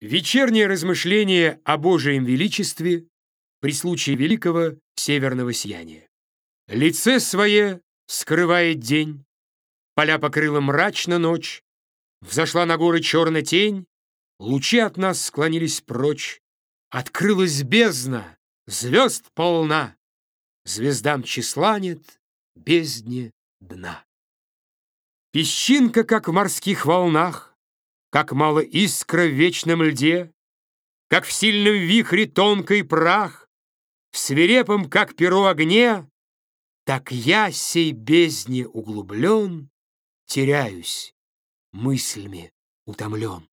Вечернее размышление о Божьем величестве при случае великого северного сияния. Лице свое скрывает день, поля покрыла мрачно ночь, взошла на горы черная тень, лучи от нас склонились прочь, открылась бездна, звезд полна, звездам числа нет, бездне дна. Песчинка, как в морских волнах, как мало искра в вечном льде, Как в сильном вихре тонкий прах, В свирепом, как перо огне, Так я сей бездне углублен, Теряюсь, мыслями утомлен.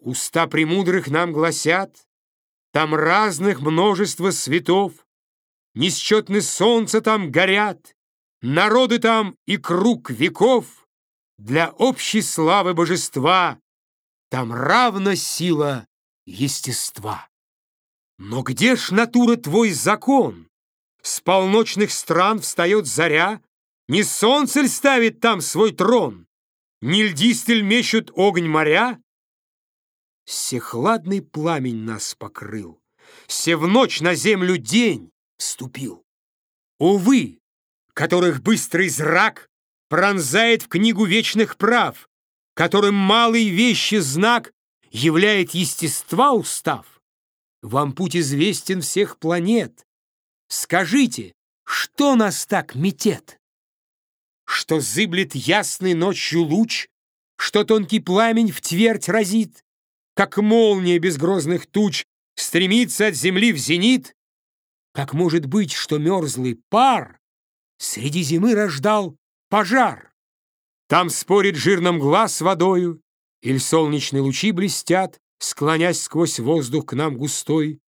Уста премудрых нам гласят, Там разных множество светов, Несчетны солнца там горят, Народы там и круг веков — для общей славы божества Там равна сила естества. Но где ж натура твой закон? С полночных стран встает заря, Не солнце ль ставит там свой трон? Не льдистель мещут огонь моря? Сехладный пламень нас покрыл, Се в ночь на землю день вступил. Увы, которых быстрый зрак пронзает в книгу вечных прав, которым малый вещи знак являет естества устав. Вам путь известен всех планет. Скажите, что нас так метет? Что зыблет ясный ночью луч, что тонкий пламень в твердь разит, как молния без грозных туч стремится от земли в зенит? Как может быть, что мерзлый пар среди зимы рождал пожар. Там спорит жирном глаз с водою, Иль солнечные лучи блестят, Склонясь сквозь воздух к нам густой,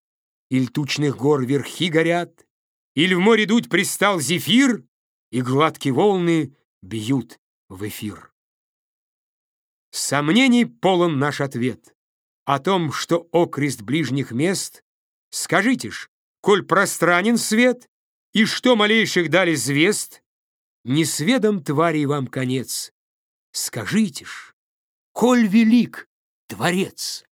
Иль тучных гор верхи горят, Иль в море дуть пристал зефир, И гладкие волны бьют в эфир. Сомнений полон наш ответ О том, что окрест ближних мест, Скажите ж, коль пространен свет, И что малейших дали звезд, не сведом тварей вам конец. Скажите ж, коль велик Творец?